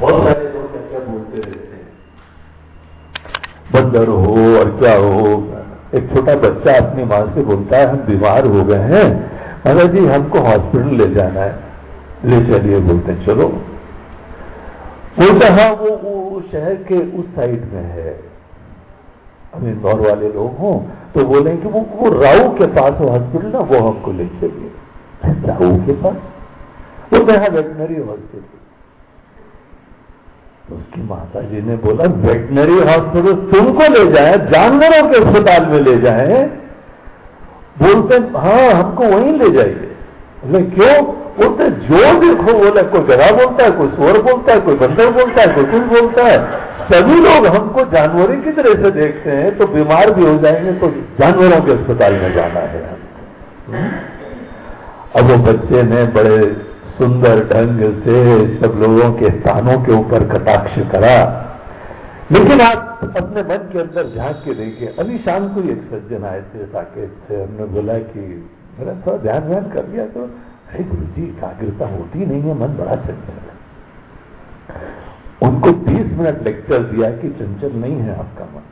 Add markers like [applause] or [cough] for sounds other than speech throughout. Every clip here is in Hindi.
बहुत सारे लोग बोलते रहते हैं। बंदर हो और क्या हो एक छोटा बच्चा अपनी माँ से बोलता है हम बीमार हो गए हैं। माता जी हमको हॉस्पिटल ले जाना है। ले चलिए बोलते हैं चलो। बोलते हाँ वो, वो शहर के उस साइड में है। हम इंदौर वाले लोग हों तो बोले कि वो वो राऊ के पास हो हॉस्पिटल ना वो हमको ले चलिए। राऊ के पास? वो कहा वेटनरी हॉस्पिटल उसकी माता जी ने बोला वेटनरी हॉस्पिटल तुमको ले जाए, जानवरों के अस्पताल में ले जाए। बोलते हाँ हमको वहीं ले जाइए। बोले, क्यों? बोलते, जो देखो बोला कोई गधा बोलता है, कोई स्वर बोलता है, कोई बंदर बोलता है, कोई कुछ बोलता है। सभी लोग हमको जानवरों की तरह से देखते हैं तो बीमार भी हो जाएँगे तो जानवरों के अस्पताल में जाना है अब वो बच्चे ने बड़े सुंदर ढंग से सब लोगों के स्थानों के ऊपर कटाक्ष करा। लेकिन आप अपने मन के अंदर झाँक के देखिए, अभी शाम को एक सज्जन आए थे, साकेत से हमने बोला कि, मेरा थोड़ा ध्यान ध्यान कर लिया तो अरे गुरु जी एकाग्रता होती नहीं है, मन बड़ा चंचल है। उनको 20 मिनट लेक्चर दिया कि चंचल नहीं है आपका मन।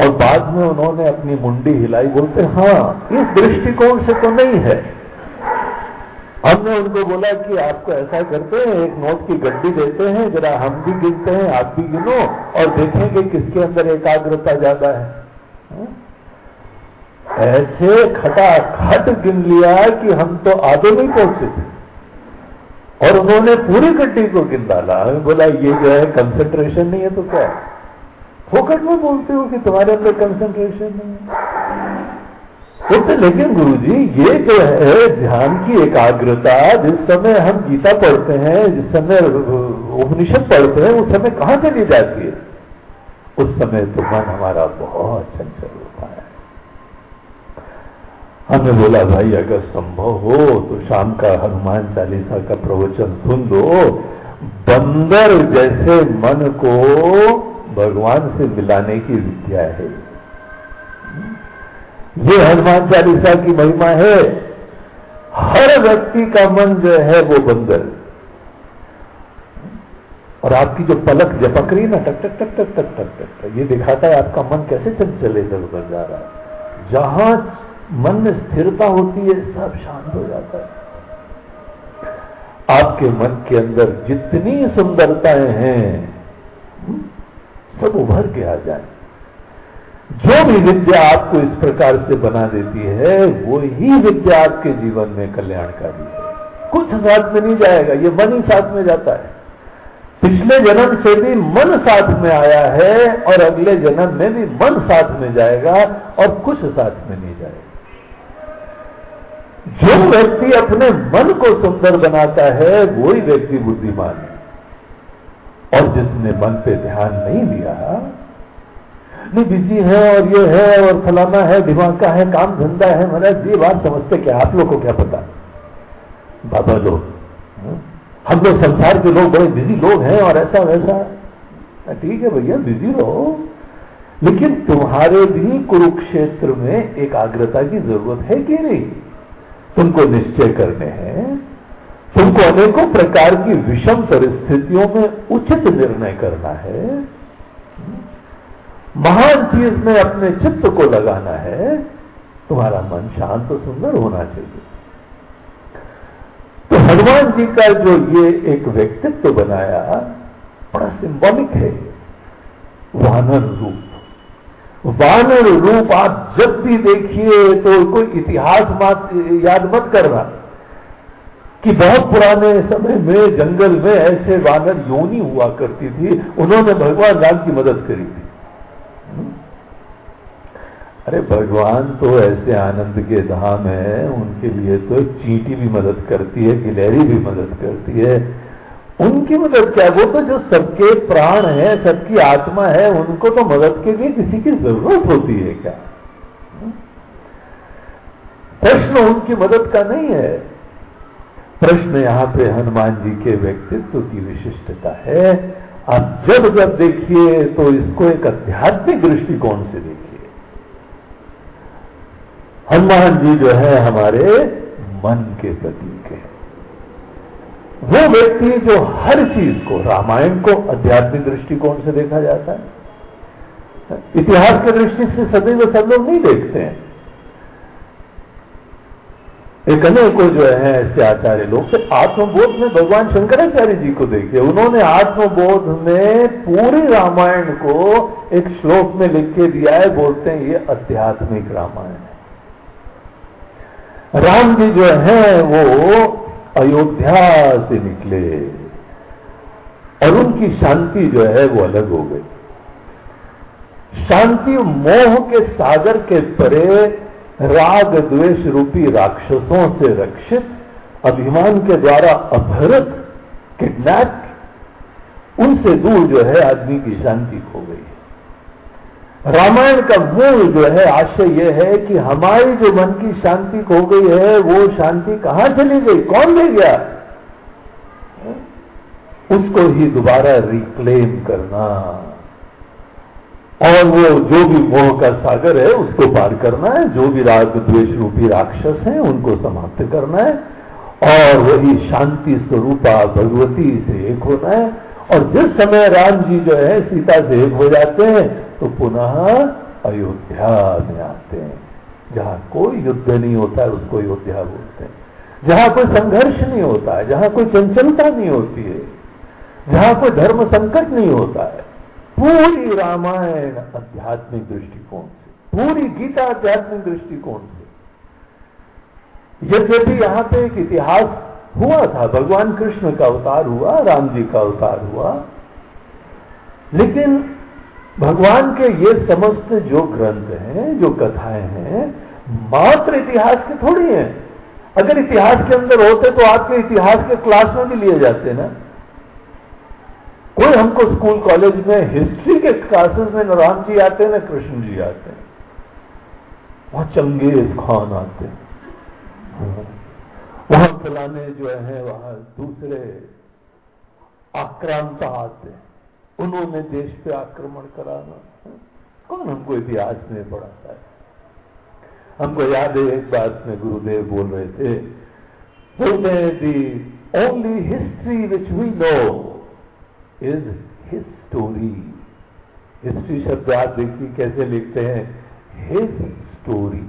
और बाद में उन्होंने अपनी मुंडी हिलाई, बोलते हाँ इस दृष्टिकोण से तो नहीं है। हमने उनको बोला कि आपको ऐसा करते हैं, एक नोट की गड्डी देते हैं, जरा हम भी गिनते हैं, आप भी गिनो और देखेंगे किसके अंदर एकाग्रता ज़्यादा है। ऐसे खटा खट गिन लिया कि हम तो आधे नहीं पहुँचे थे। और उन्होंने पूरी गड्डी को गिन डाला हमें बोला, ये जो है कंसंट्रेशन नहीं है तो क्या? फोकट में बोलते हो कि तुम्हारे अंदर कंसंट्रेशन नहीं है। बोलते, लेकिन गुरुजी, ये जो है, ध्यान की एकाग्रता, जिस समय हम गीता पढ़ते हैं, जिस समय उपनिषद पढ़ते हैं, उस समय कहाँ चली जाती है? उस समय तो मन हमारा बहुत चंचल है हमने बोला, भाई, अगर संभव हो तो शाम का हनुमान चालीसा का प्रवचन सुन दो बंदर जैसे मन को भगवान से मिलाने की विद्या है। ये हनुमान चालीसा की महिमा है। हर व्यक्ति का मन जो है वो बंदर। और आपकी जो पलक जपक रही ना, टक टक टक टक टक टक टक ये दिखाता है आपका मन कैसे चंचल इधर उधर जा रहा है। जहाँ मन में स्थिरता होती है, सब शांत हो जाता है। आपके मन के अंदर जितनी सुंदरताएँ हैं सब उभर के आ जाए। जो भी विद्या आपको इस प्रकार से बना देती है, वो ही विद्या आपके जीवन में कल्याणकारी है। कुछ साथ में नहीं जाएगा, ये मन ही साथ में जाता है। पिछले जन्म से भी मन साथ में आया है, और अगले जन्म में भी मन साथ में जाएगा, और कुछ साथ में नहीं जाएगा। जो व्यक्ति अपने मन को सुंदर बनाता है, वही व्यक्ति बुद्धिमान है। और जिसने मन पे ध्यान नहीं दिया, नहीं, बिज़ी है और ये है और फलाना है, दिमाग का है, काम धंधा है, महाराज, ये बात समझते क्या? आप लोग को क्या पता? बाबा लोग हम लोग संसार के लोग बड़े बिज़ी लोग हैं और ऐसा वैसा। ठीक है भैया, बिज़ी रहो। लेकिन तुम्हारे भी कुरुक्षेत्र में एकाग्रता की ज़रूरत है कि नहीं? तुमको निश्चय करने हैं तुमको अनेकों प्रकार की विषम परिस्थितियों में उचित निर्णय करना है। महान चीज़ में अपने चित्त को लगाना है, तुम्हारा मन शांत सुंदर होना चाहिए। तो हनुमान जी का जो ये एक व्यक्तित्व बनाया, बड़ा सिंबॉलिक है, वानर रूप। वानर रूप आप जब भी देखिए तो कोई इतिहास मत याद मत करना कि बहुत पुराने समय में जंगल में ऐसे वानर योनी हुआ करती थी, उन्होंने भगवान राम की मदद करी थी। अरे भगवान तो ऐसे आनंद के धाम है, उनके लिए तो चींटी भी मदद करती है, गिलहरी भी मदद करती है उनकी मदद क्या वो तो जो सबके प्राण है, सबकी आत्मा है, उनको तो मदद के लिए किसी की ज़रूरत होती है क्या? प्रश्न उनकी मदद का नहीं है। प्रश्न यहाँ पे हनुमान जी के व्यक्तित्व की विशिष्टता है। आप जब जब देखिए तो इसको एक आध्यात्मिक दृष्टिकोण से देखिए। हनुमान जी जो है, हमारे मन के प्रतीक है वो व्यक्ति जो हर चीज़ को, रामायण को आध्यात्मिक दृष्टिकोण से देखा जाता है। इतिहास की दृष्टि से सदैव सब लोग नहीं देखते हैं। एक अनेकों जो है ऐसे आचार्य लोग से आत्मबोध में भगवान शंकराचार्य जी को देखिए। उन्होंने आत्मबोध में पूरी रामायण को एक श्लोक में लिख के दिया है, बोलते हैं ये आध्यात्मिक रामायण है। राम जी जो है वो अयोध्या से निकले और उनकी शांति जो है वो अलग हो गई। शांति मोह के सागर के परे राग द्वेष रूपी राक्षसों से रक्षित, अभिमान के द्वारा अपहृत, किडनैप, उनसे दूर जो है आदमी की शांति खो रामायण का मूल जो है, आशय यह है कि हमारी जो मन की शांति खो गई है, वो शांति कहाँ चली गई? कौन ले गया? उसको ही दोबारा रिक्लेम करना। और वो जो भी मोह का सागर है, उसको पार करना है। जो भी राग, द्वेष रूपी राक्षस हैं, उनको समाप्त करना है। और वही शांति स्वरूपा भगवती से एक होना है। और जिस समय राम जी जो है, सीता से एक हो जाते हैं तो पुनः अयोध्या में आते हैं। जहाँ कोई युद्ध नहीं होता है, उसको अयोध्या बोलते हैं। जहाँ कोई संघर्ष नहीं होता है, जहाँ कोई चंचलता नहीं होती है, जहाँ कोई धर्म संकट नहीं होता है, पूरी रामायण आध्यात्मिक दृष्टिकोण से, पूरी गीता आध्यात्मिक दृष्टिकोण से। यद्यपि यहाँ पे एक इतिहास हुआ था, भगवान कृष्ण का अवतार हुआ, राम जी का अवतार हुआ, लेकिन भगवान के ये समस्त जो ग्रंथ हैं, जो कथाएँ हैं, मात्र इतिहास के थोड़ी हैं। अगर इतिहास के अंदर होते तो आपके इतिहास के क्लास में भी लिए जाते ना। कोई हमको स्कूल कॉलेज में हिस्ट्री के क्लासेस में न राम जी आते हैं न कृष्ण जी आते। हैं वहाँ चंगेज खान आते। हैं वहाँ फलाने जो है, वहाँ दूसरे आक्रांता आते। हैं उन्होंने देश पे आक्रमण कराना। कौन हमको इतिहास में पढ़ाता है? हमको याद है एक बात में गुरुदेव बोल रहे थे। बोलते हैं the only history which we know is his story history शब्द आप देखिए कैसे लिखते हैं? हिज स्टोरी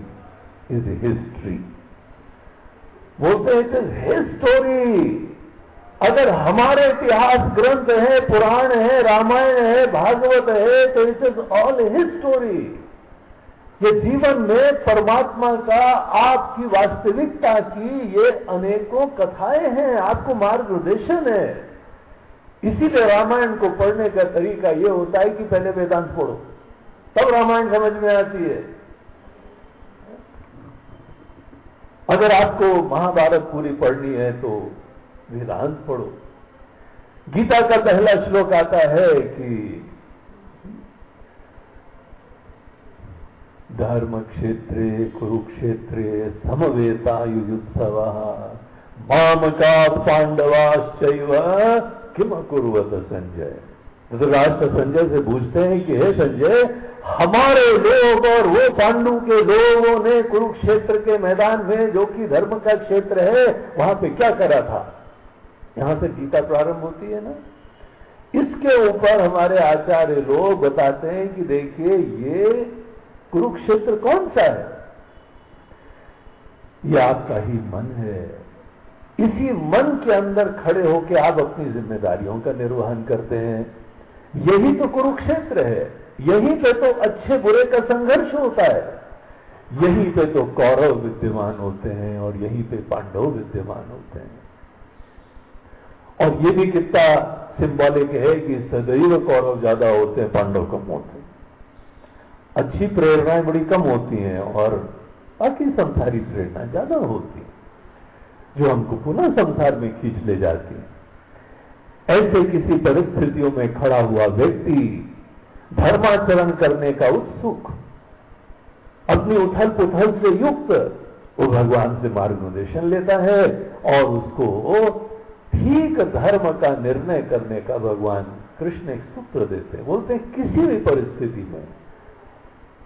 इज़ हिस्ट्री बोलते हैं इट इज़ हिज स्टोरी अगर हमारे इतिहास ग्रंथ है, पुराण है, रामायण है, भागवत है तो it is all his story ये जीवन में परमात्मा का, आपकी वास्तविकता की ये अनेकों कथाएँ हैं, आपको मार्गदर्शन है. इसीलिए रामायण को पढ़ने का तरीका ये होता है कि पहले वेदांत पढ़ो. तब रामायण समझ में आती है. अगर आपको महाभारत पूरी पढ़नी है तो वेदांत पढ़ो। गीता का पहला श्लोक आता है कि धर्म क्षेत्रे कुरुक्षेत्रे समवेता युत्सव माम का पांडवाश्चैव किम कुरुवत संजय? धृतराष्ट्र तो संजय से पूछते हैं कि, हे संजय, हमारे लोग और वो पांडु के लोगों ने कुरुक्षेत्र के मैदान में जो कि धर्म का क्षेत्र है, वहाँ पे क्या करा था? यहाँ से गीता प्रारंभ होती है ना? इसके ऊपर हमारे आचार्य लोग बताते हैं कि देखिए, ये कुरुक्षेत्र कौन सा है? ये आपका ही मन है। इसी मन के अंदर खड़े होकर आप अपनी जिम्मेदारियों का निर्वहन करते हैं। यही तो कुरुक्षेत्र है। यहीं पे तो अच्छे बुरे का संघर्ष होता है। यहीं पे तो कौरव विद्यमान होते हैं और यहीं पे पांडव विद्यमान होते हैं। और ये भी कितना सिंबॉलिक है कि सदैव कौरव ज़्यादा होते हैं, पांडव कम होते हैं। अच्छी प्रेरणाएँ बड़ी कम होती हैं और बाकी संसारी प्रेरणा ज़्यादा होती है, जो हमको पुनः संसार में खींच ले जाती है। ऐसे किसी परिस्थितियों में खड़ा हुआ व्यक्ति धर्माचरण करने का उत्सुक, अपनी उथल पुथल से युक्त, वो भगवान से मार्गदर्शन लेता है और उसको ठीक धर्म का निर्णय करने का भगवान कृष्ण एक सूत्र देते हैं। बोलते हैं, किसी भी परिस्थिति में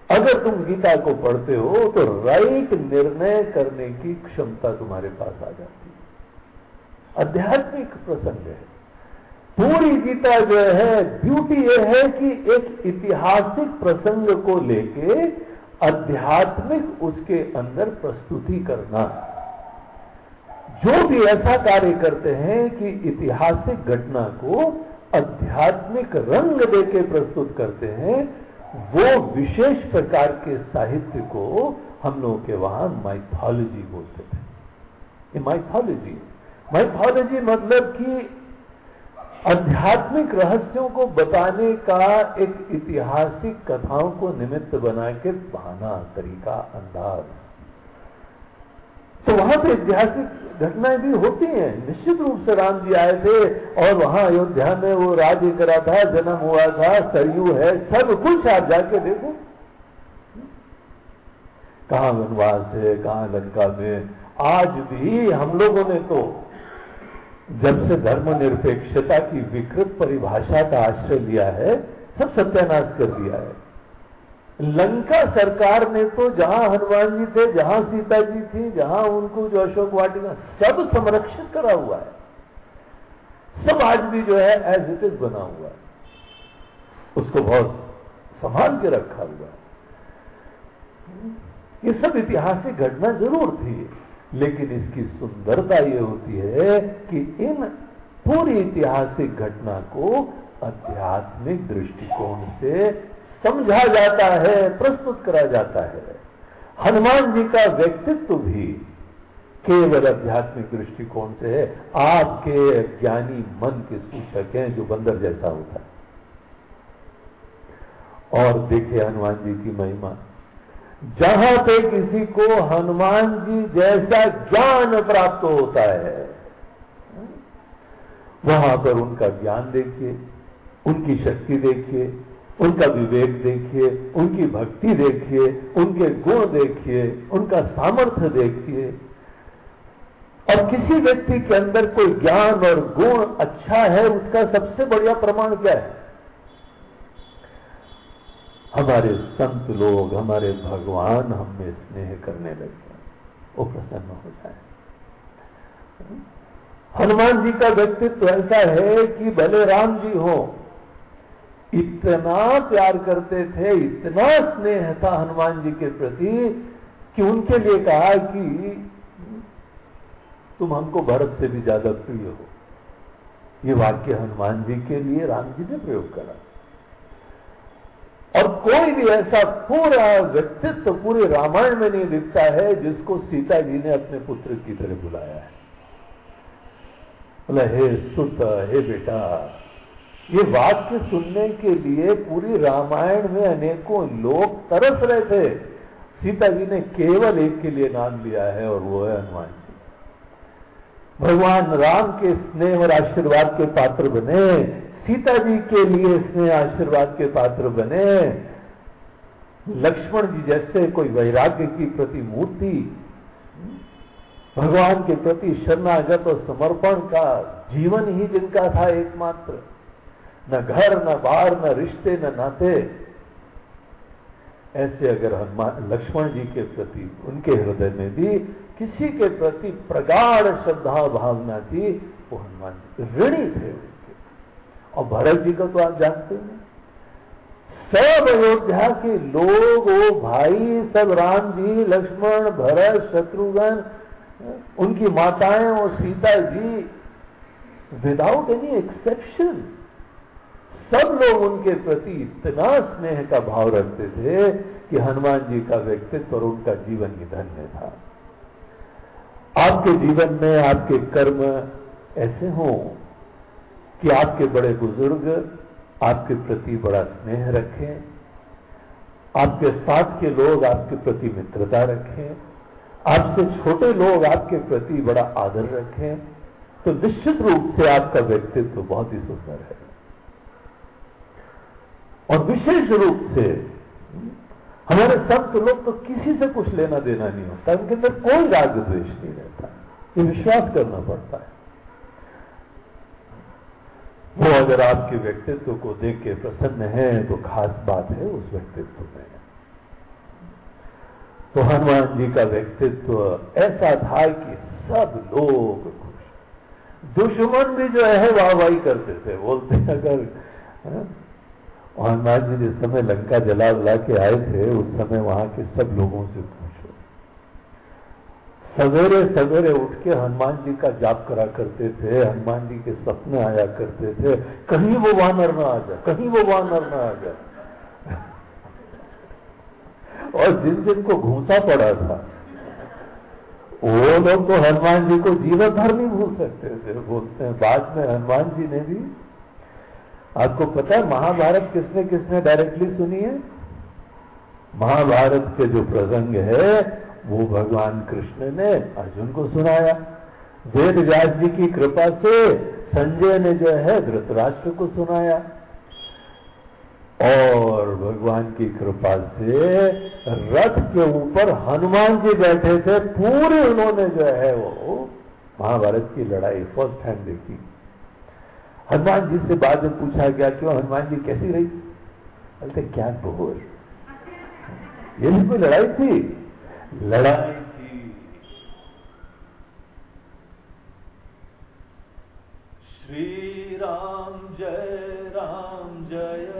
अगर तुम गीता को पढ़ते हो तो राइट निर्णय करने की क्षमता तुम्हारे पास आ जाती है। आध्यात्मिक प्रसंग है। पूरी गीता जो है ब्यूटी यह है कि एक ऐतिहासिक प्रसंग को लेके आध्यात्मिक उसके अंदर प्रस्तुति करना। जो भी ऐसा कार्य करते हैं कि ऐतिहासिक घटना को आध्यात्मिक रंग देके प्रस्तुत करते हैं, वो विशेष प्रकार के साहित्य को हम लोगों के वहाँ माइथोलॉजी बोलते थे ये माइथोलॉजी माइथोलॉजी मतलब कि आध्यात्मिक रहस्यों को बताने का एक ऐतिहासिक कथाओं को निमित्त बना के बहाना, तरीका, अंदाज। तो वहाँ पे ऐतिहासिक घटनाएँ भी होती हैं। निश्चित रूप से राम जी आए थे और वहाँ अयोध्या में वो राज्य करा था, जन्म हुआ था, सरयू है, सब कुछ आप जाके देखो। कहा वनवास है, कहा लंका में? आज भी हम लोगों ने तो जब से धर्मनिरपेक्षता की विकृत परिभाषा का आश्रय लिया है, सब सत्यानाश कर दिया है। लंका सरकार ने तो जहाँ हनुमान जी थे, जहाँ सीता जी थी, जहाँ उनको जो अशोक वाटिका, सब संरक्षित करा हुआ है। सब आज भी जो है एज इट इज़ बना हुआ है। उसको बहुत संभाल के रखा हुआ है। ये सब ऐतिहासिक घटना ज़रूर थी, लेकिन इसकी सुंदरता ये होती है कि इन पूरी ऐतिहासिक घटना को आध्यात्मिक दृष्टिकोण से समझा जाता है, प्रस्तुत करा जाता है। हनुमान जी का व्यक्तित्व भी केवल आध्यात्मिक दृष्टिकोण से है। आपके ज्ञानी मन के सूचक हैं जो बंदर जैसा होता है। और देखे हनुमान जी की महिमा। जहाँ पे किसी को हनुमान जी जैसा ज्ञान प्राप्त होता है, वहाँ पर उनका ज्ञान देखिए, उनकी शक्ति देखिए उनका विवेक देखिए, उनकी भक्ति देखिए, उनके गुण देखिए, उनका सामर्थ्य देखिए। और किसी व्यक्ति के अंदर कोई ज्ञान और गुण अच्छा है, उसका सबसे बढ़िया प्रमाण क्या है? हमारे संत लोग, हमारे भगवान हमें स्नेह करने लगे वो प्रसन्न हो जाए। हनुमान जी का व्यक्तित्व ऐसा है कि भले राम जी हो इतना प्यार करते थे, इतना स्नेह था हनुमान जी के प्रति कि उनके लिए कहा कि तुम हमको भरत से भी ज़्यादा प्रिय हो। ये वाक्य हनुमान जी के लिए, राम जी ने प्रयोग करा। और कोई भी ऐसा पूरा व्यक्तित्व पूरे रामायण में नहीं दिखता है जिसको सीता जी ने अपने पुत्र की तरह बुलाया है। बोला, हे सुत, हे बेटा ये वाक्य सुनने के लिए पूरी रामायण में अनेकों लोग तरस रहे थे। सीता जी ने केवल एक के लिए नाम लिया है और वो है हनुमान जी। भगवान राम के स्नेह और आशीर्वाद के पात्र बने। सीता जी के लिए स्नेह, आशीर्वाद के पात्र बने। लक्ष्मण जी जैसे कोई वैराग्य की प्रतिमूर्ति भगवान के प्रति शरणागत और समर्पण का जीवन ही जिनका था एकमात्र। न घर, न बार, न रिश्ते, न नाते। ऐसे अगर हनुमान, लक्ष्मण जी के प्रति, उनके हृदय में भी किसी के प्रति प्रगाढ़ श्रद्धा भावना थी, वो हनुमान जी ऋणी थे उनके। और भरत जी को तो आप जानते हैं। सब अयोध्या के लोग वो भाई, सब राम जी, लक्ष्मण, भरत, शत्रुघ्न, उनकी माताएँ और Sita ji without any exception सब लोग उनके प्रति इतना स्नेह का भाव रखते थे कि हनुमान जी का व्यक्तित्व और उनका जीवन ही धन्य था। आपके जीवन में, आपके कर्म ऐसे हों कि आपके बड़े बुज़ुर्ग आपके प्रति बड़ा स्नेह रखें, आपके साथ के लोग आपके प्रति मित्रता रखें, आपसे छोटे लोग आपके प्रति बड़ा आदर रखें तो निश्चित रूप से आपका व्यक्तित्व बहुत ही सुंदर है। और विशेष रूप से हमारे संत लोग तो किसी से कुछ लेना देना नहीं होता उनके अंदर कोई राग द्वेष नहीं रहता। ये विश्वास करना पड़ता है। वो अगर आपके व्यक्तित्व को देख के प्रसन्न है तो खास बात है उस व्यक्तित्व में। तो हनुमान जी का व्यक्तित्व ऐसा था कि सब लोग खुश। दुश्मन भी जो है वाहवाही करते थे। बोलते अगर हाँ, हनुमान जी जिस समय लंका जला बुला के आए थे, उस समय वहाँ के सब लोगों से पूछो। सवेरे सवेरे उठ के हनुमान जी का जाप करा करते थे, हनुमान जी के सपने आया करते थे, कहीं वो वानर ना आ जाए, कहीं वो वानर ना आ जाए। [laughs] और जिन जिन को घूसा पड़ा था, वो लोग तो हनुमान जी को जीवन भर नहीं भूल सकते थे। बोलते हैं, बाद में हनुमान जी ने भी आपको पता है, महाभारत किसने किसने डायरेक्टली सुनी है? महाभारत के जो प्रसंग है, वो भगवान कृष्ण ने अर्जुन को सुनाया। वेद व्यास जी की कृपा से संजय ने जो है धृतराष्ट्र को सुनाया। और भगवान की कृपा से रथ के ऊपर हनुमान जी बैठे थे, पूरे उन्होंने जो है वो महाभारत की लड़ाई फ़र्स्ट हैंड देखी। हनुमान जी से बाद में पूछा गया, क्यों हनुमान जी कैसी रही? बोलते क्या बोल ये भी कोई लड़ाई थी? लड़ाई थी। श्री राम जय राम जय।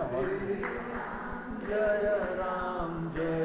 जय राम जय जय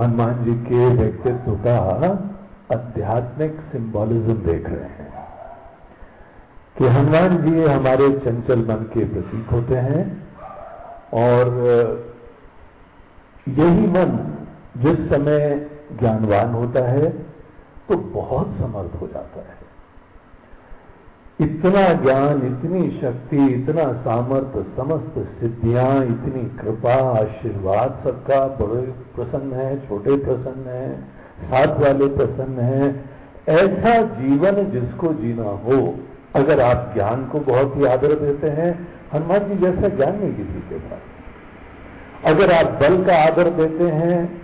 हनुमान जी के व्यक्तित्व का आध्यात्मिक सिंबोलिज्म देख रहे हैं कि हनुमान जी हमारे चंचल मन के प्रतीक होते हैं और यही मन जिस समय ज्ञानवान होता है तो बहुत समर्थ हो जाता है। इतना ज्ञान, इतनी शक्ति, इतना सामर्थ्य, समस्त सिद्धियाँ, इतनी कृपा, आशीर्वाद सबका बड़े प्रसन्न है, छोटे प्रसन्न है, साथ वाले प्रसन्न है। ऐसा जीवन जिसको जीना हो, अगर आप ज्ञान को बहुत ही आदर देते हैं, हनुमान जी जैसा ज्ञान नहीं किसी के पास। अगर आप बल का आदर देते हैं,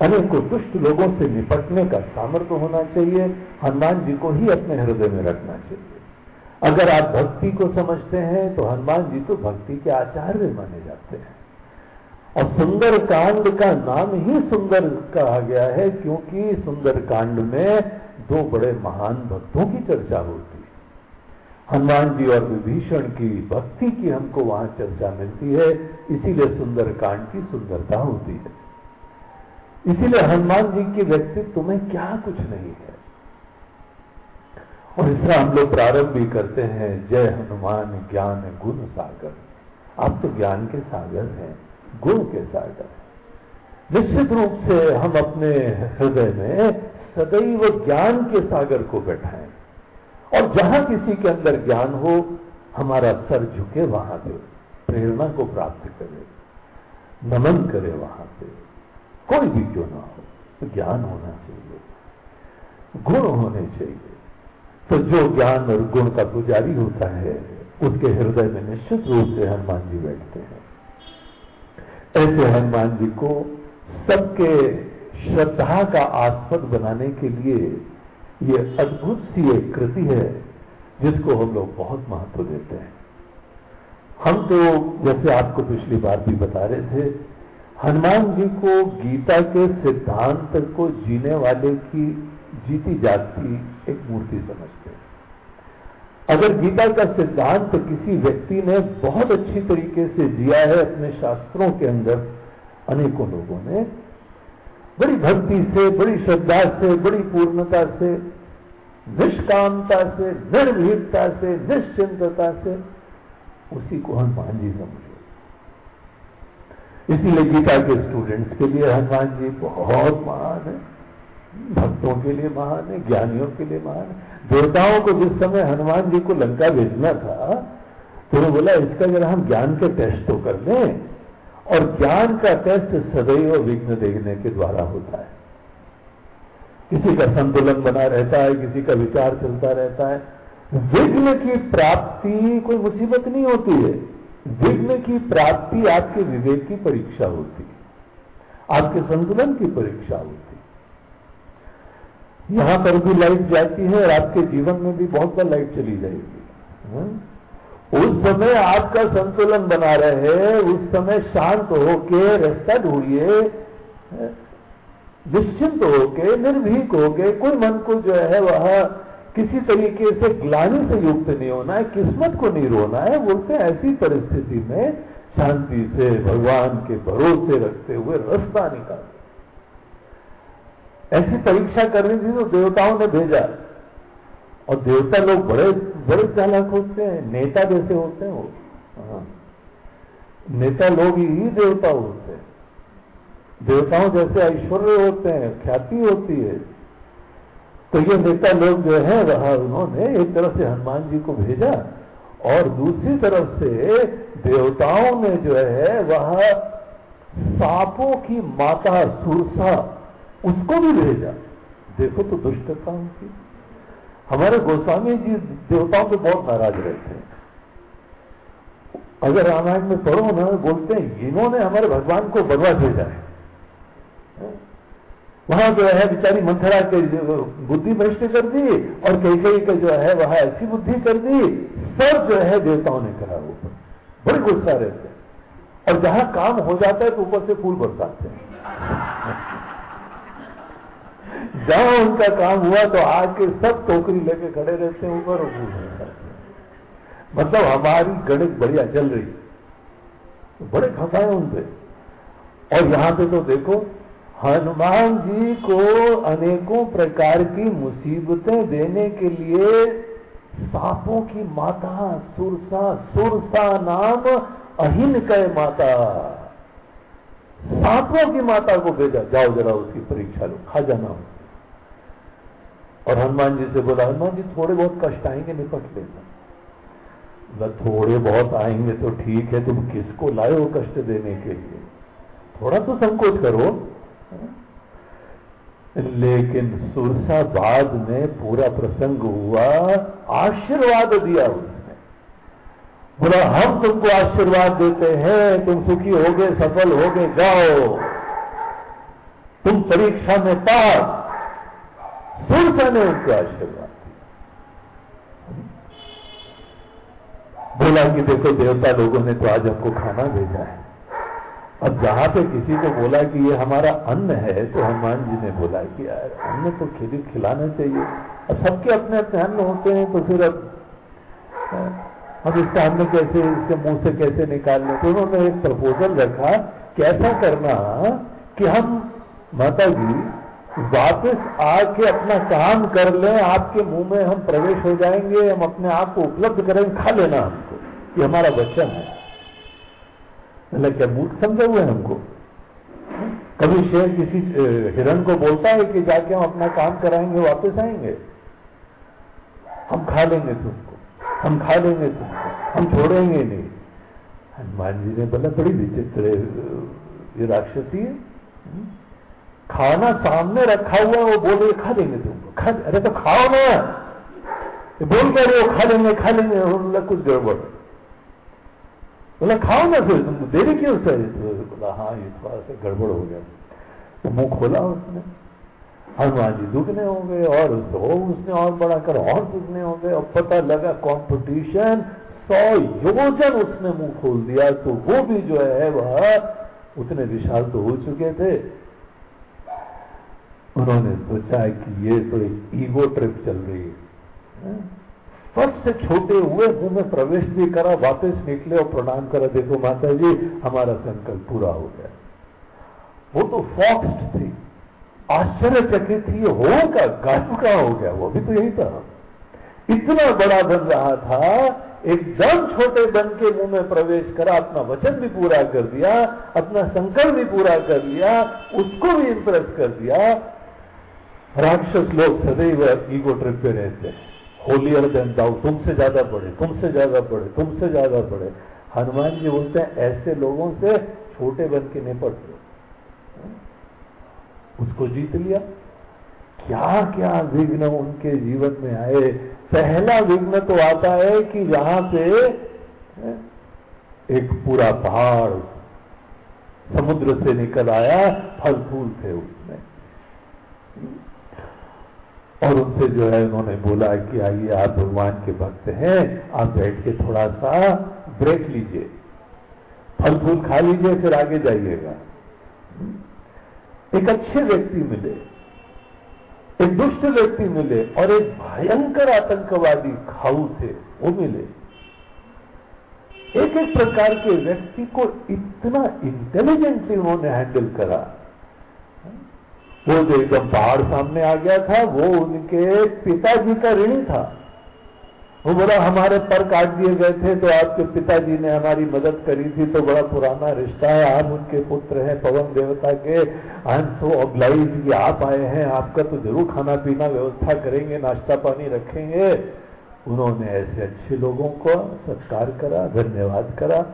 अनेकों दुष्ट लोगों से निपटने का सामर्थ्य होना चाहिए, हनुमान जी को ही अपने हृदय में रखना चाहिए। अगर आप भक्ति को समझते हैं तो हनुमान जी तो भक्ति के आचार्य माने जाते हैं। और सुंदर कांड का नाम ही सुंदर कहा गया है, क्योंकि सुंदर कांड में दो बड़े महान भक्तों की चर्चा होती है। हनुमान जी और विभीषण की भक्ति की हमको वहाँ चर्चा मिलती है, इसीलिए सुंदर कांड की सुंदरता होती है। इसीलिए हनुमान जी के व्यक्तित्व में क्या कुछ नहीं है। और इससे हम लोग प्रारंभ भी करते हैं, जय हनुमान ज्ञान गुण सागर। आप तो ज्ञान के सागर हैं, गुण के सागर निश्चित रूप से हम अपने हृदय में सदैव ज्ञान के सागर को बैठाएँ। और जहाँ किसी के अंदर ज्ञान हो, हमारा सर झुके वहाँ पे, प्रेरणा को प्राप्त करे, नमन करे वहाँ पे। कोई भी क्यों ना हो तो ज्ञान होना चाहिए, गुण होने चाहिए। तो जो ज्ञान और गुण का पुजारी होता है, उसके हृदय में निश्चित रूप से हनुमान जी बैठते हैं। ऐसे हनुमान जी को सबके श्रद्धा का आस्पद बनाने के लिए ये अद्भुत सी एक कृति है, जिसको हम लोग बहुत महत्व देते हैं। हम तो जैसे आपको पिछली बार भी बता रहे थे, हनुमान जी को गीता के सिद्धांत को जीने वाले की जीती जाती एक मूर्ति समझते अगर गीता का सिद्धांत किसी व्यक्ति ने बहुत अच्छी तरीके से दिया है अपने शास्त्रों के अंदर, अनेकों लोगों ने, बड़ी भक्ति से, बड़ी श्रद्धा से, बड़ी पूर्णता से, निष्कामता से निर्भीकता से, निश्चिंतता से, उसी को हनुमान जी समझो। इसीलिए गीता के स्टूडेंट्स के लिए हनुमान जी बहुत महान है। भक्तों के लिए महान है, ज्ञानियों के लिए महान है। देवताओं को जिस समय हनुमान जी को लंका भेजना था तो उन्होंने बोला, इसका जरा हम ज्ञान के टेस्ट तो कर लें। और ज्ञान का टेस्ट सदैव विघ्न देखने के द्वारा होता है। किसी का संतुलन बना रहता है, किसी का विचार चलता रहता है। विघ्न की प्राप्ति कोई मुसीबत नहीं होती है। विघ्न की प्राप्ति आपके विवेक की परीक्षा होती है, आपके संतुलन की परीक्षा होती है। यहाँ पर भी लाइट जाती है और आपके जीवन में भी बहुत बार लाइट चली जाएगी। हाँ? उस समय आपका संतुलन बना रहे, उस समय शांत होके, रास्ता ढूंढिए निश्चिंत होके, निर्भीक होके, कोई मन को जो है वह किसी तरीके से ग्लानी से युक्त नहीं होना है, किस्मत को नहीं रोना है, बोलते हैं ऐसी परिस्थिति में शांति से, भगवान के भरोसे रखते हुए रास्ता निकाल ऐसी परीक्षा करनी थी तो देवताओं ने भेजा। और देवता लोग बड़े बड़े चालाक होते हैं, नेता जैसे होते हैं वो। हाँ। नेता लोग ही देवता होते हैं। देवताओं जैसे ऐश्वर्य होते हैं, ख्याति होती है। तो ये नेता लोग जो है, वह उन्होंने एक तरफ़ से हनुमान जी को भेजा। और दूसरी तरफ़ से देवताओं ने जो है, वह सांपों की माता सुरसा उसको भी भेजा देखो तो दुष्टता उनकी हमारे गोस्वामी जी देवताओं पे बहुत नाराज़ रहते हैं। अगर रामायण में पढ़ो ना बोलते हैं, इन्होंने हमारे भगवान को बर्बाद भेजा है? वहाँ जो है, बेचारी मंथरा के बुद्धि भ्रष्ट कर दी और कई कई का जो है, वह ऐसी बुद्धि कर दी, सब जो है देवताओं ने करा ऊपर। बड़े गुस्सा रहते हैं। और जहाँ काम हो जाता है तो ऊपर से फूल बरसाते हैं। जहाँ उनका काम हुआ तो आके सब टोकरी लेके खड़े रहते हैं, ऊपर फूल मतलब हमारी गणित बढ़िया चल रही तो बड़े खफा है उनपे और यहाँ पे तो देखो, हनुमान जी को अनेकों प्रकार की मुसीबतें देने के लिए सांपों की माता, सुरसा सुरसा नाम अहिन कह माता। सांपों की माता को भेजा। जाओ जरा उसकी परीक्षा लो, खा जाना और हनुमान जी से बोला, हनुमान जी, थोड़े बहुत कष्ट आएँगे, निपट लेना। बोला, थोड़े बहुत आएँगे तो ठीक है, तुम किसको लाए हो कष्ट देने के लिए? थोड़ा तो संकोच करो। लेकिन सुरसाबाद में पूरा प्रसंग हुआ, आशीर्वाद दिया उसने। बोला, हम तुमको आशीर्वाद देते हैं, तुम सुखी होगे, सफल होगे, जाओ। तुम परीक्षा में पास सुरसा ने उनको आशीर्वाद। बोला कि देखो देवता लोगों ने तो आज हमको खाना भेजा है। अब जहाँ पे किसी को बोला कि ये हमारा अन्न है तो हनुमान जी ने बोला कि यार, अन्न तो खिल, खिलाना चाहिए। अब सबके अपने अपने अन्न होते हैं तो फिर अब अब इसका अन्न कैसे, इसके मुँह से कैसे निकालने तो उन्होंने एक प्रपोजल रखा कि ऐसा करना कि हम माता जी वापस आके अपना काम कर लें, आपके मुँह में हम प्रवेश हो जाएँगे, हम अपने आप को उपलब्ध करेंगे खा लेना हमको, ये हमारा वचन है। मतलब क्या मूर्ख समझे हुए हमको? कभी शेर किसी हिरण को बोलता है कि जाके हम अपना काम कराएँगे, वापस आएँगे। हम खा लेंगे तुमको, हम खा लेंगे तुमको, हम छोड़ेंगे नहीं। हनुमान जी ने बोला, बड़ी विचित्र ये राक्षसी है। खाना सामने रखा हुआ है, वो बोल खा लेंगे तुमको खा अरे तो खाओ ना। बोल कह रहे हो? खा लेंगे खा लेंगे। कुछ गड़बड़ बोला। खाओ ना फिर, तुमको देरी क्यों सर बोला हाँ ये थोड़ा सा गड़बड़ हो गया। तो मुँह खोला उसने। हनुमान जी दुगने हो गए और उसको उसने और बड़ा कर, और दुगने हो गए। और पता लगा कंपटीशन सौ योजन उसने मुँह खोल दिया। तो वो भी जो है, वह उतने विशाल तो हो चुके थे। उन्होंने सोचा कि ये तो एक ईगो ट्रिप चल रही है। सबसे छोटे हुए मुँह प्रवेश भी करा, वापस निकले और प्रणाम करा, देखो माता जी हमारा संकल्प पूरा हो गया। वो तो फॉक्स्ट थी। आश्चर्यचकित थी होगा गर्व का हो गया, वो भी तो यही था। इतना बड़ा बन रहा था एकदम छोटे बन के मुँह में प्रवेश करा, अपना वचन भी पूरा कर दिया, अपना संकल्प भी पूरा कर लिया उसको भी इंप्रेस कर दिया राक्षस लोग सदैव ईगो ट्रिप पे रहते हैं। होलियर देन दाऊ तुमसे ज़्यादा पढ़े तुमसे ज़्यादा पढ़े तुमसे ज़्यादा पढ़े हनुमान जी बोलते हैं, ऐसे लोगों से छोटे बन के निपट। लो उसको जीत लिया। क्या क्या विघ्न उनके जीवन में आए। पहला विघ्न तो आता है कि जहाँ पे एक पूरा पहाड़ समुद्र से निकल आया फल फूल थे उसमें। और उनसे जो है उन्होंने बोला कि आइए आप भगवान के भक्त हैं, आप बैठ के थोड़ा सा ब्रेक लीजिए। फल फूल खा लीजिए, फिर आगे जाइएगा। एक अच्छे व्यक्ति मिले, एक दुष्ट व्यक्ति मिले और एक भयंकर आतंकवादी खाऊ थे वो मिले। एक एक प्रकार के व्यक्ति को इतना इंटेलिजेंटली उन्होंने हैंडल करा। वो जो एकदम पहाड़ सामने आ गया था, वो उनके पिताजी का ऋणी था। वो बोला, हमारे पर काट दिए गए थे तो आपके पिताजी ने हमारी मदद करी थी तो बड़ा पुराना रिश्ता है। आप उनके पुत्र हैं, पवन देवता के। आई एम सो ऑब्लाइज कि आप आए हैं। आपका तो ज़रूर खाना पीना व्यवस्था करेंगे, नाश्ता पानी रखेंगे। उन्होंने ऐसे अच्छे लोगों को सत्कार करा, धन्यवाद करा,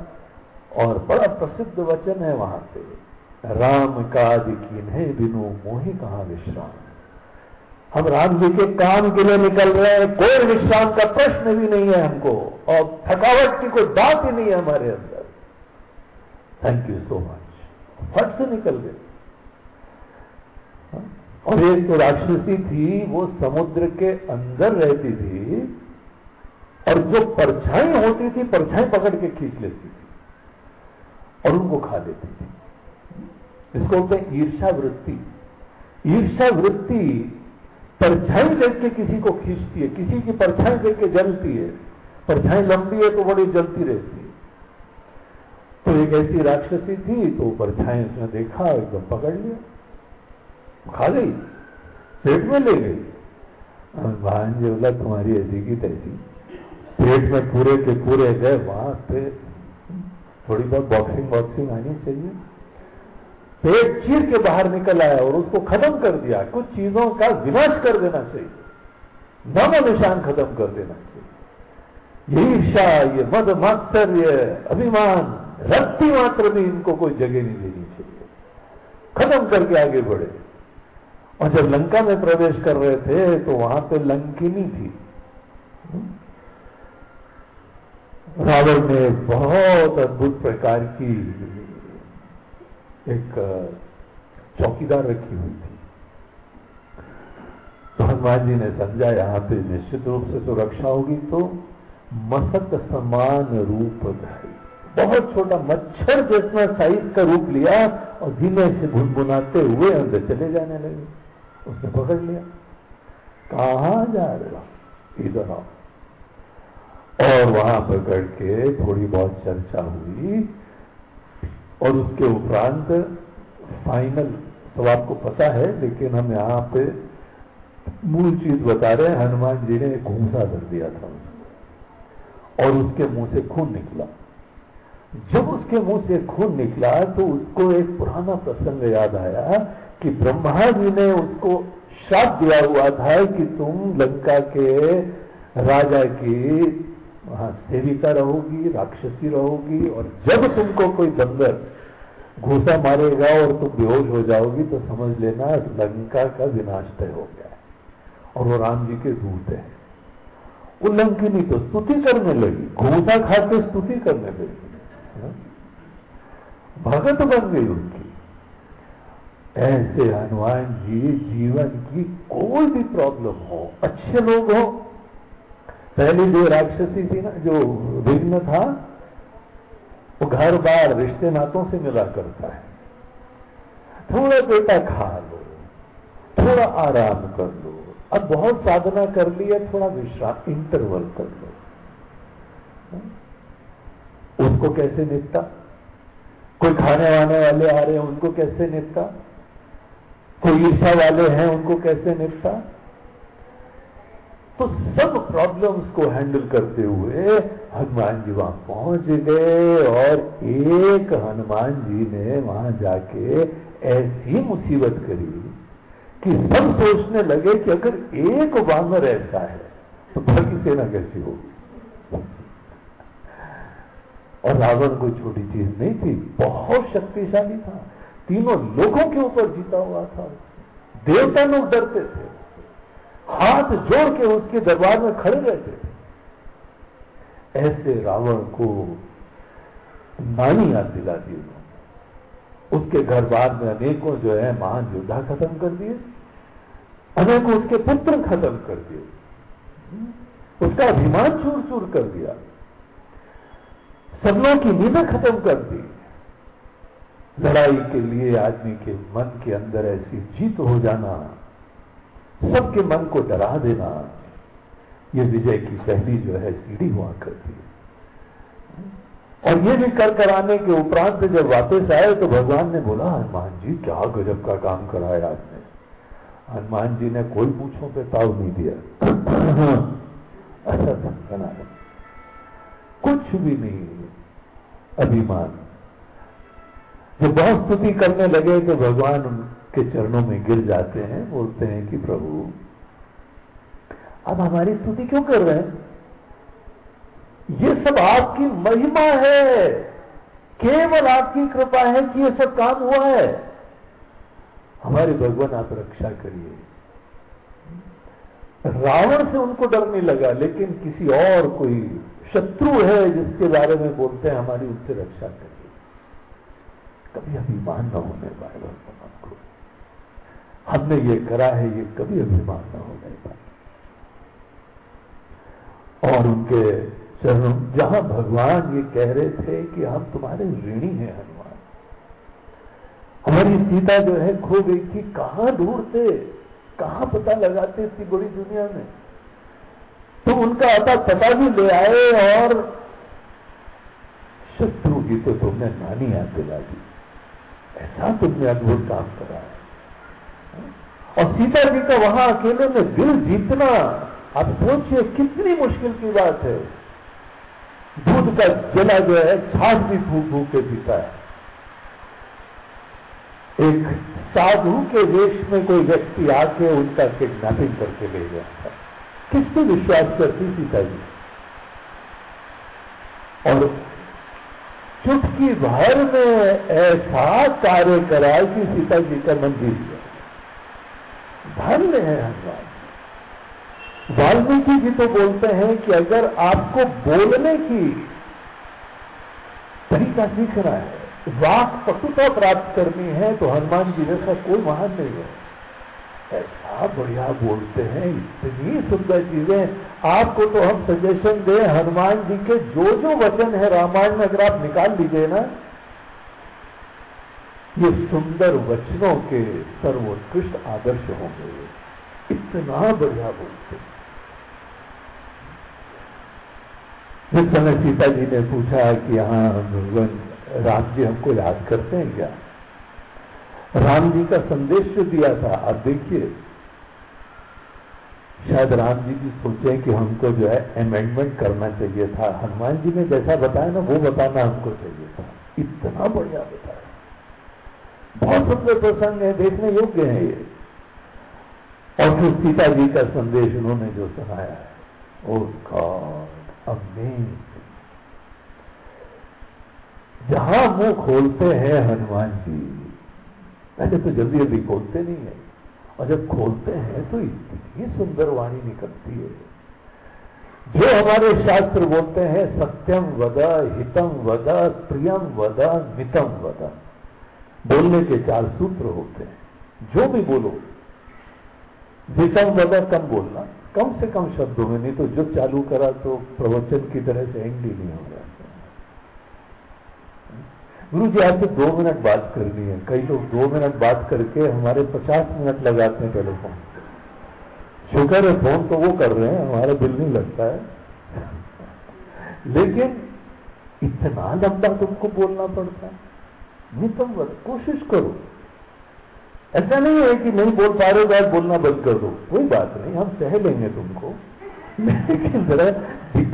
और बड़ा प्रसिद्ध वचन है वहाँ पे। राम काज की नहीं, बिनु मोही कहा विश्राम? हम राम जी के काम के लिए निकल रहे हैं, कोई विश्राम का प्रश्न भी नहीं है हमको, और थकावट की कोई बात ही नहीं है हमारे अंदर। थैंक यू सो मच फट से निकल गए? और एक तो राक्षसी थी, वो समुद्र के अंदर रहती थी, और जो परछाई होती थी, परछाई पकड़ के खींच लेती थी, और उनको खा लेती थी। इसको बोलते हैं ईर्षा वृत्ति ईर्षा वृत्ति परछाई देख किसी को खींचती है, किसी की परछाई देख के जलती है। परछाई लंबी है तो बड़ी जलती रहती है। तो एक ऐसी राक्षसी थी तो परछाई उसने देखा, एकदम पकड़ लिया। खा गई, पेट में ले गई। भान जी बोला, तुम्हारी ऐसी की तैसी। पेट में पूरे के पूरे गए, वहाँ पे थोड़ी बहुत बॉक्सिंग बॉक्सिंग आनी चाहिए। पेट चीर के बाहर निकल आया और उसको खत्म कर दिया। कुछ चीज़ों का विनाश कर देना चाहिए। नामो निशान खत्म कर देना चाहिए। ये ईर्षा ये मद मात्सर्य, अभिमान रक्ति मात्र भी इनको कोई जगह नहीं देनी चाहिए। खत्म करके आगे बढ़े। और जब लंका में प्रवेश कर रहे थे तो वहाँ पे लंकिनी थी। रावण ने बहुत अद्भुत प्रकार की एक चौकीदार रखी हुई थी। तो हनुमान जी ने समझा, यहाँ पे निश्चित रूप से सुरक्षा होगी तो मसक समान रूप धारी। बहुत छोटा मच्छर जैसा साइज़ का रूप लिया और धीमे से भुनभुनाते हुए अंदर चले जाने लगे। उसने पकड़ लिया। कहा जा रहे इधर आओ। और वहाँ पकड़ के थोड़ी बहुत चर्चा हुई। और उसके उपरांत फाइनल सब आपको पता है, लेकिन हम यहाँ पे मूल चीज़ बता रहे हैं, हनुमान जी ने घूसा कर दिया था उसको, और उसके मुँह से खून निकला। जब उसके मुँह से खून निकला तो उसको एक पुराना प्रसंग याद आया कि ब्रह्मा जी ने उसको श्राप दिया हुआ था कि तुम लंका के राजा की वहाँ सेविका रहोगी, राक्षसी रहोगी, और जब तुमको कोई बंदर घूसा मारेगा और तुम बेहोश हो जाओगी तो समझ लेना लंका का विनाश तय हो गया और वो राम जी के दूत है। लंकिनी तो स्तुति करने लगी, घूसा खाते स्तुति करने लगी भगत बन गई उनकी। ऐसे हनुमान जी, जीवन की कोई भी प्रॉब्लम हो, अच्छे लोग हो पहली जो राक्षसी थी ना, जो विघ्न था, वो घर बार रिश्ते नातों से मिला करता है। थोड़ा बेटा खा लो, थोड़ा आराम कर लो, अब बहुत साधना कर ली है, थोड़ा विश्राम इंटरवल कर लो। उसको कैसे निपटा? कोई खाने वाने वाले आ रहे हैं, उनको कैसे निपटा? कोई ईर्षा वाले हैं, उनको कैसे निपटा? तो सब प्रॉब्लम्स को हैंडल करते हुए हनुमान जी वहाँ पहुँच गए और एक हनुमान जी ने वहाँ जाके ऐसी मुसीबत करी कि सब सोचने लगे कि अगर एक वानर ऐसा है तो बाकी सेना कैसी होगी? और रावण कोई छोटी चीज़ नहीं थी, बहुत शक्तिशाली था। तीनों लोगों के ऊपर जीता हुआ था। देवता लोग डरते थे। हाथ जोड़ के उसके दरबार में खड़े रहते थे। ऐसे रावण को नानी याद दिला दी उन्होंने। उसके घर बार में अनेकों जो है, महान योद्धा खत्म कर दिए। अनेकों उसके पुत्र खत्म कर दिए। उसका अभिमान चूर चूर कर दिया। सबलों की नींदें खत्म कर दी। लड़ाई के लिए आदमी के मन के अंदर ऐसी जीत हो जाना सबके मन को डरा देना। ये विजय की पहली जो है सीढ़ी हुआ करती है। और ये भी कर कराने के उपरांत जब वापस आए तो भगवान ने बोला, हनुमान जी, क्या गजब का काम कराया आपने। हनुमान जी ने कोई पूछों पे ताव नहीं दिया। ऐसा बना कुछ भी नहीं अभिमान। जब बहुत स्तुति करने लगे तो भगवान उनके चरणों में गिर जाते हैं, बोलते हैं कि प्रभु आप हमारी स्तुति क्यों कर रहे हैं? ये सब आपकी महिमा है, केवल आपकी कृपा है कि ये सब काम हुआ है। हमारे भगवान, आप रक्षा करिए। रावण से उनको डर नहीं लगा, लेकिन किसी और कोई शत्रु है जिसके बारे में बोलते हैं, हमारी उससे रक्षा करिए। कभी अभिमान न होने पाए को हमने ये करा है, ये कभी अभिमान न होने पाए और उनके चरणों, जहाँ भगवान ये कह रहे थे कि हम तुम्हारे ऋणी हैं, हनुमान। हमारी सीता जो है खो गई थी, कहाँ ढूंढते कहाँ पता लगाते इतनी बड़ी दुनिया में? तो उनका अता पता भी ले आए और शत्रु की तो तुमने नानी याद दिला दी। ऐसा तुमने अद्भुत काम करा है। और सीता जी का वहाँ अकेले में दिल जीतना, आप सोचिए कितनी मुश्किल की बात है। दूध का जला जो है, छाछ भी फूक फूक के पीता है। एक साधु के वेश में कोई व्यक्ति आके उनका किडनैपिंग करके ले गया था किस पे विश्वास करती सीता जी और चुटकी भर में ऐसा कार्य करा कि सीता जी का जीत गया। धन्य है हनुमान वाल्मीकि जी तो बोलते हैं कि अगर आपको बोलने की तरीका सीखना है, वाक पटुता प्राप्त करनी है तो हनुमान जी जैसा कोई महान नहीं है। ऐसा बढ़िया बोलते हैं, इतनी सुंदर चीज़ें। आपको तो हम सजेशन दें, हनुमान जी के जो जो वचन है, रामायण में अगर आप निकाल लीजिए ना ये सुंदर वचनों के सर्वोत्कृष्ट आदर्श होंगे इतना बढ़िया बोलते जिस समय सीता जी ने पूछा कि हाँ भगवान, राम जी हमको याद करते हैं क्या? राम जी का संदेश जो दिया था अब देखिए। शायद राम जी भी सोचे कि हमको जो है अमेंडमेंट करना चाहिए था। हनुमान जी ने जैसा बताया ना, वो बताना हमको चाहिए था। इतना बढ़िया बताया। बहुत सुंदर प्रसंग है, देखने योग्य है ये। और फिर सीता जी का संदेश उन्होंने जो सुनाया है, ओ गॉड अमेजिंग जहाँ मुँह खोलते हैं हनुमान जी, पहले तो जल्दी जल्दी खोलते नहीं है, और जब खोलते हैं तो इतनी सुंदर वाणी निकलती है। जो हमारे शास्त्र बोलते हैं सत्यम वदा हितम वदा प्रियम वदा मितम वद। बोलने के चार सूत्र होते हैं। जो भी बोलो हितम वद कम बोलना। कम से कम शब्दों में, नहीं तो जो चालू करा तो प्रवचन की तरह से एंड ही नहीं हो जाता गुरु जी आपसे दो मिनट बात करनी है। कई लोग दो मिनट बात करके हमारे पचास मिनट लगाते हैं टेलीफोन शुक्र है फ़ोन तो वो कर रहे हैं, हमारा दिल नहीं लगता है। [laughs] लेकिन इतना लंबा तुमको बोलना पड़ता है। नहीं कोशिश करो। ऐसा नहीं है कि नहीं बोल पा रहे हो बोलना बंद कर दो। कोई बात नहीं, हम सह लेंगे तुमको। [laughs] लेकिन जरा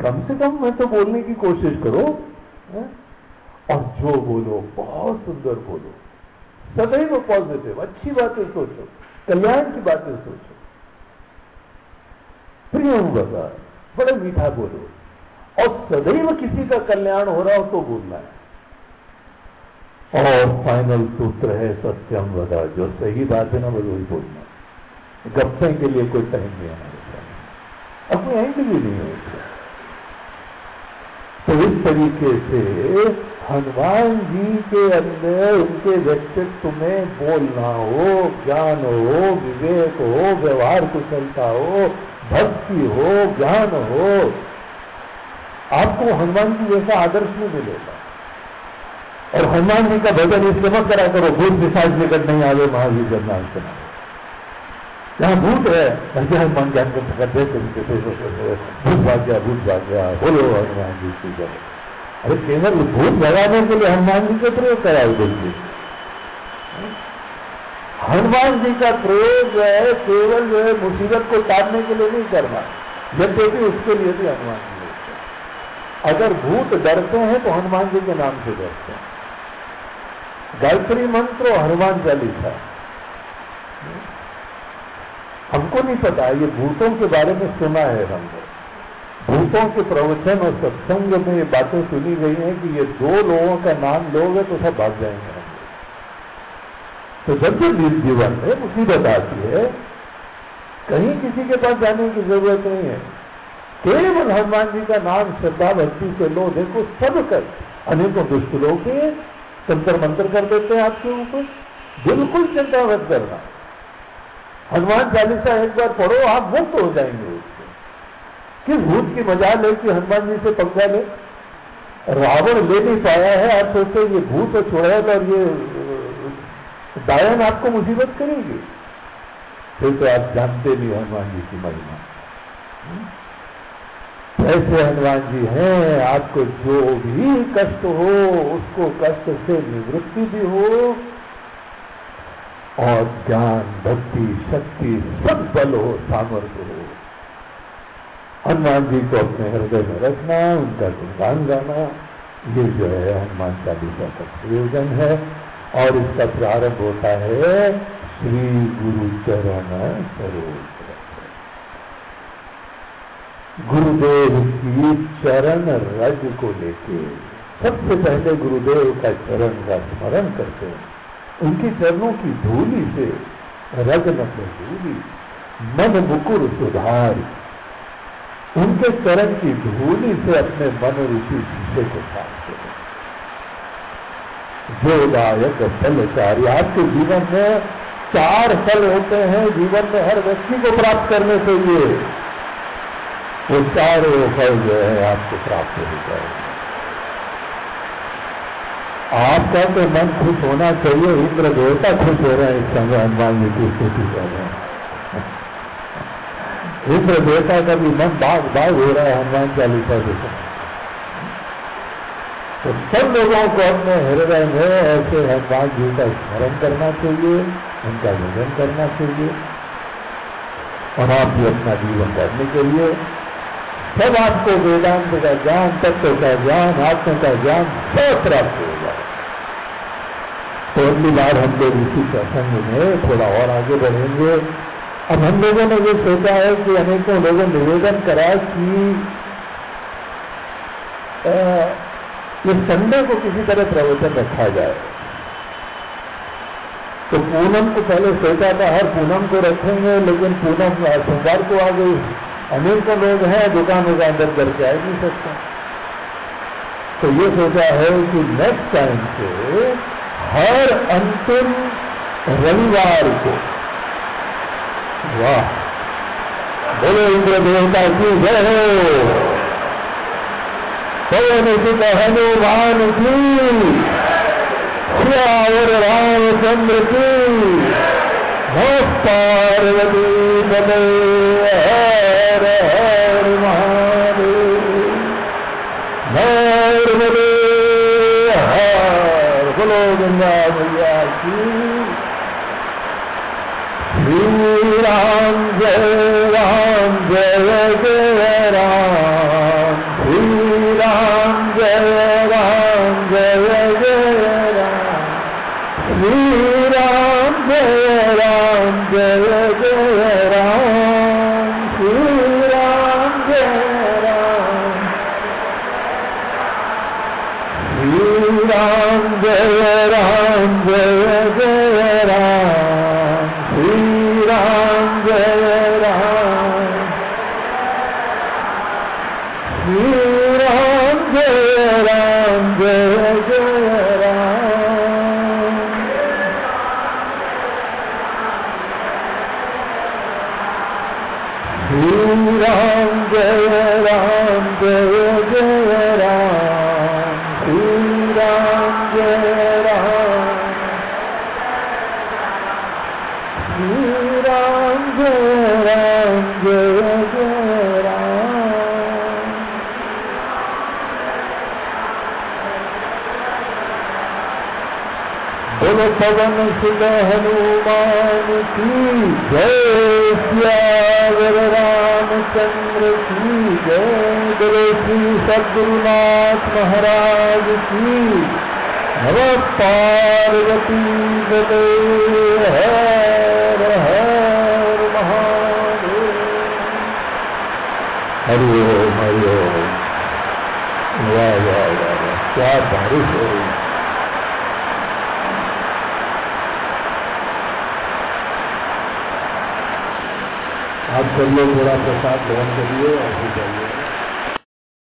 कम से कम मैं तो बोलने की कोशिश करो, है? और जो बोलो, बहुत सुंदर बोलो। सदैव पॉजिटिव अच्छी बातें सोचो, कल्याण की बातें सोचो। प्रियम बता बड़े मीठा बोलो। और सदैव किसी का कल्याण हो रहा हो तो बोलना है। और फाइनल सूत्र है, सत्यम वदा। जो सही बात है ना वो वही बोलना। गप्पे के लिए कोई टाइम नहीं हमारे पास। एंड भी नहीं होती। तो इस तरीके से हनुमान जी के अंदर उनके व्यक्तित्व में बोलना हो, ज्ञान हो, विवेक हो, व्यवहार कुशलता हो, भक्ति हो, ज्ञान हो, आपको हनुमान जी जैसा आदर्श नहीं मिलेगा। और हनुमान जी का भजन इसलिए मत करा करो, भूत विशाज निकट नहीं आवे, महावीर के नाम जहाँ भूत है ऐसे हनुमान ज्ञान करते भूत भाग गया, भूत भाग गया, बोलो हनुमान जी की जय। अरे केवल भूत भगाने के लिए हनुमान जी का प्रयोग कराए देखिए। हनुमान जी का प्रयोग जो है, केवल जो है, मुसीबत को टालने के लिए नहीं करना। यद्यपि उसके लिए भी हनुमान जी अगर भूत डरते हैं तो हनुमान जी के नाम से डरते हैं। गायत्री मंत्र और हनुमान चालीसा। हमको नहीं पता, ये भूतों के बारे में सुना है हमने। भूतों के प्रवचन और सत्संग में ये बातें सुनी गई हैं कि ये दो लोगों का नाम लोगे तो सब भाग जाएँगे। तो जब जब जीवन में मुसीबत आती है, कहीं किसी के पास जाने की ज़रूरत नहीं है। केवल हनुमान जी का नाम श्रद्धा भक्ति से लो, देखो सब कर अनेकों दुष्ट लोग तंत्र मंत्र कर देते हैं आपके ऊपर। बिल्कुल चिंता मत करना। हनुमान चालीसा एक बार पढ़ो, आप मुक्त हो जाएँगे उससे। किस भूत की मज़ा ले कि हनुमान जी से पंखा ले? रावण ले नहीं पाया है, आप सोचते ये भूत और चुड़ैल और ये डायन आपको मुसीबत करेगी। फिर तो आप जानते नहीं हनुमान जी की महिमा। ऐसे हनुमान जी हैं, आपको जो भी कष्ट हो, उसको कष्ट से निवृत्ति भी हो। और ज्ञान, भक्ति, शक्ति सब बल हो, सामर्थ्य हो। हनुमान जी को अपने हृदय में रखना, उनका गुणगान गाना, ये जो है हनुमान चालीसा का प्रयोजन है। और इसका प्रारंभ होता है, श्री गुरु चरण सरोज गुरुदेव की चरण रज को लेके सबसे पहले गुरुदेव का चरण का स्मरण करते हैं। उनके चरणों की धूलि से रज न धूलि, मन मुकुर सुधार। उनके चरण की धूलि से अपने मन रूपी शीशे को साफ़ करें जोदायक फलचारी आपके जीवन में चार फल होते हैं। जीवन में हर व्यक्ति को प्राप्त करने के लिए वो चारों फल जो है आपको प्राप्त हो जाएगा। आपका तो मन खुश होना चाहिए, इंद्र देवता खुश हो रहे हैं इस समय हनुमान जी की स्तुति कर रहे हैं इंद्र देवता का भी मन बाग बाग हो रहा है हनुमान चालीसा के तो सब लोगों को अपने हृदय में ऐसे हनुमान जी का स्मरण करना चाहिए, उनका भजन करना चाहिए, और आप भी अपना जीवन करने के लिए सब आपको वेदांत का ज्ञान, तत्व का ज्ञान, आत्म का ज्ञान, सब प्राप्त होगा तो अगली बार हम लोग इसी प्रसंग में थोड़ा और आगे बढ़ेंगे। अब हम लोगों ने ये सोचा है कि अनेकों लोगों ने निवेदन करा कि ये संडे को किसी तरह प्रवचन रखा जाए। तो पूनम को पहले सोचा था, हर पूनम को रखेंगे, लेकिन पूनम, सोमवार को आ गई। अनेकों लोग हैं, दुकानों का अंदर करके आ नहीं सकते। तो ये सोचा है कि नेक्स्ट टाइम से हर अंतिम रविवार को, वाह, बोलो इंद्र देवता की जय हो। पवन सुत हनुमान की? श्यावर रामचंद्र की। नमः पार्वती पदे मैया की श्री राम जय राम जय जय राम राम जय जय राम पवन सुत हनुमान की जय सियावर रामचंद्र की जय बोलो श्री सदगुरुनाथ महाराज की नम पार्वती बदे हर हर महादेव हरि ओम हरि वाह वाह वाह वाह क्या बारिश हो रही आप करिए थोड़ा प्रसाद ग्रहण करिए और भी जाइए।